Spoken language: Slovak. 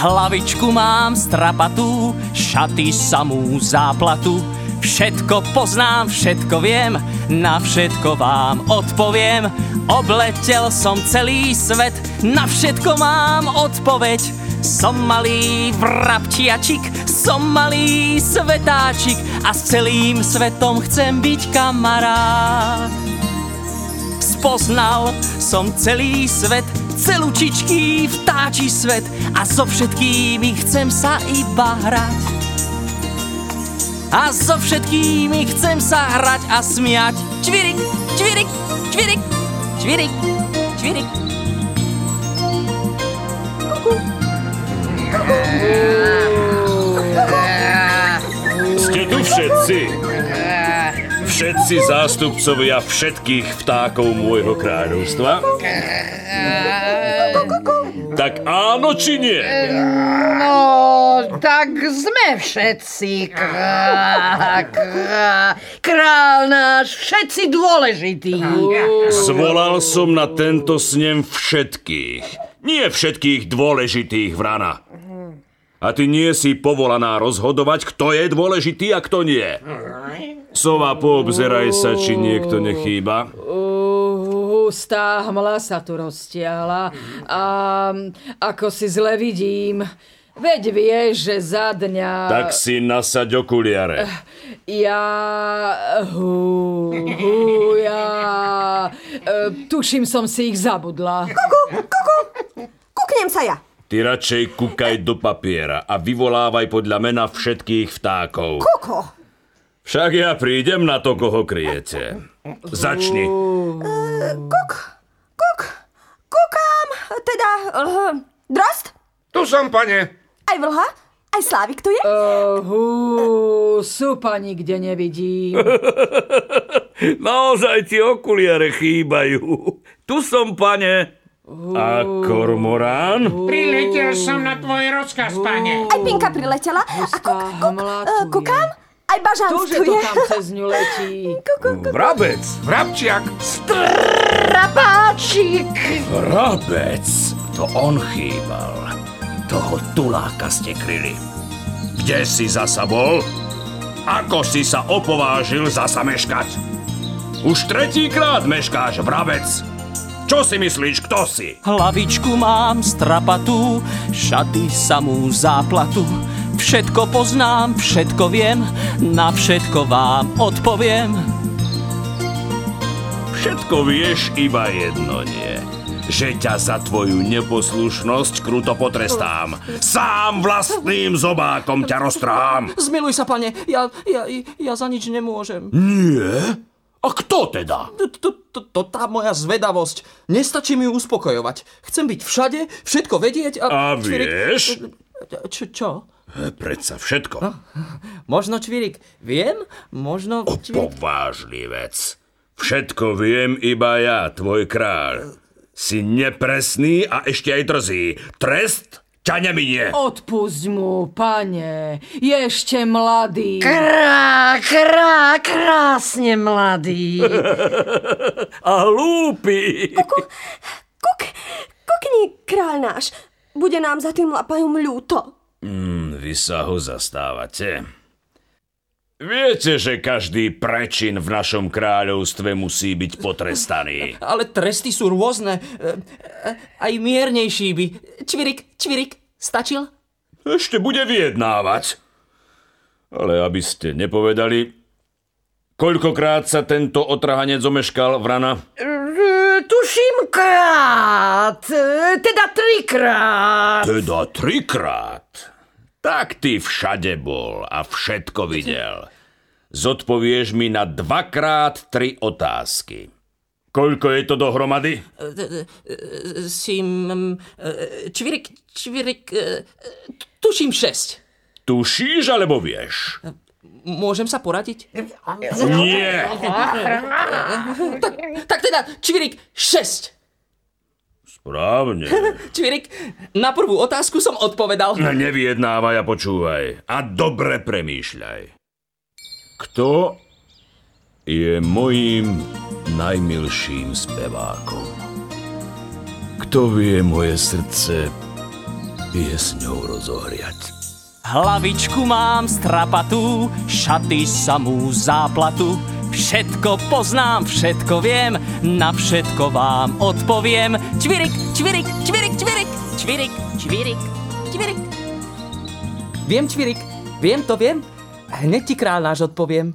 Hlavičku mám strapatú, šaty samú záplatu. Všetko poznám, všetko viem, na všetko vám odpoviem. Obletel som celý svet, na všetko mám odpoveď. Som malý vrabčiačik, som malý svetáčik a s celým svetom chcem byť kamarát. Spoznal som celý svet, celúčičký vtáči svet a so všetkými chcem sa iba hrať. A so všetkými chcem sa hrať a smiať. Čvirik, čvirik, čvirik, čvirik, čvirik. Ste tu všetci? Všetci zástupcovia všetkých vtákov môjho kráľovstva? Tak áno či nie? No, tak sme všetci. Krá, krá, král náš, všetci dôležití. Zvolal som na tento snem všetkých. Nie všetkých dôležitých vrana. A ty nie si povolaná rozhodovať, kto je dôležitý a kto nie. Sova, poobzeraj sa, či niekto nechýba. Hustá hmla sa tu roztiahla a ako si zle vidím. Veď vieš, že za dňa... Tak si nasaď okuliare. Ja... Hú, hú, ja... E, tuším, som si ich zabudla. Kuku, kuku, kuknem sa ja. Ty radšej kúkaj do papiera a vyvolávaj podľa mena všetkých vtákov. Kuko. Však ja prídem na to, koho kryjete. Začni. Kuk, kuk, kukám, teda, uh, drost, Tu som, pane. aj vlha, aj Slávik tu je. Uh, hú, súpa nikde nevidím. Naozaj ti okuliare chýbajú. Tu som, pane. A kormorán? Priletel som na tvoj rozkaz, pane. Aj Pinka priletela. A kuk, kuk, kukám, aj Bažant Tože tu to tam cez ňu letí. Vrabec, vrabčiak. Vrabec. To on chýbal. Toho tuláka ste kryli. Kde si zasa bol? Ako si sa opovážil zasa meškať? Už tretíkrát meškáš, vrabec. Čo si myslíš, kto si? Hlavičku mám strapatú, šaty samú záplatu. Všetko poznám, všetko viem, na všetko vám odpoviem. Všetko vieš, iba jedno nie. Že ťa za tvoju neposlušnosť kruto potrestám. Sám vlastným zobákom ťa roztrhám. Zmiluj sa, pane, ja, ja, ja za nič nemôžem. Nie? A kto teda? To, to, tá moja zvedavosť. Nestačí mi ju uspokojovať. Chcem byť všade, všetko vedieť a... A vieš? Čo, čo? E, Predsa všetko. Možno Čvirik viem, možno Čvirik... Povážlivec. Všetko viem iba ja, tvoj kráľ. Si nepresný a ešte aj drzý. Trest ťa neminie. Odpusť mu, pane, je ešte mladý. Krá, krá, krásne mladý. A hlúpy. Kuk, kukni, kráľ náš. Bude nám za tým lapajom ľúto. Mm, vy sa ho zastávate. Viete, že každý prečin v našom kráľovstve musí byť potrestaný. Ale tresty sú rôzne. e, e, Aj miernejší by. Čvirik, čvirik, stačil? Ešte bude vyjednávať. Ale aby ste nepovedali, koľkokrát sa tento otrhanec omeškal vrana? E, Tuším krát, teda trikrát. Teda trikrát. Tak ty všade bol a všetko videl. Zodpovieš mi na dvakrát tri otázky. Koľko je to dohromady? Sim... e, Čvirik, čvirik... e, Tuším šesť. Tušíš alebo vieš? Môžem sa poradiť? Nie. Tak, tak teda, Čvirik, šesť. Správne. Čvirik, na prvú otázku som odpovedal. Nevyjednávaj a počúvaj. A dobre premýšľaj. Kto je mojím najmilším spevákom? Kto vie moje srdce piesňou rozohriať. Hlavičku mám strapatú, šaty samú záplatu. Všetko poznám, všetko viem, na všetko vám odpoviem. Čvirik, čvirik, čvirik, čvirik, čvirik, čvirik, čvirik. Viem, čvirik, viem to, viem. Hneď ti král náš odpoviem.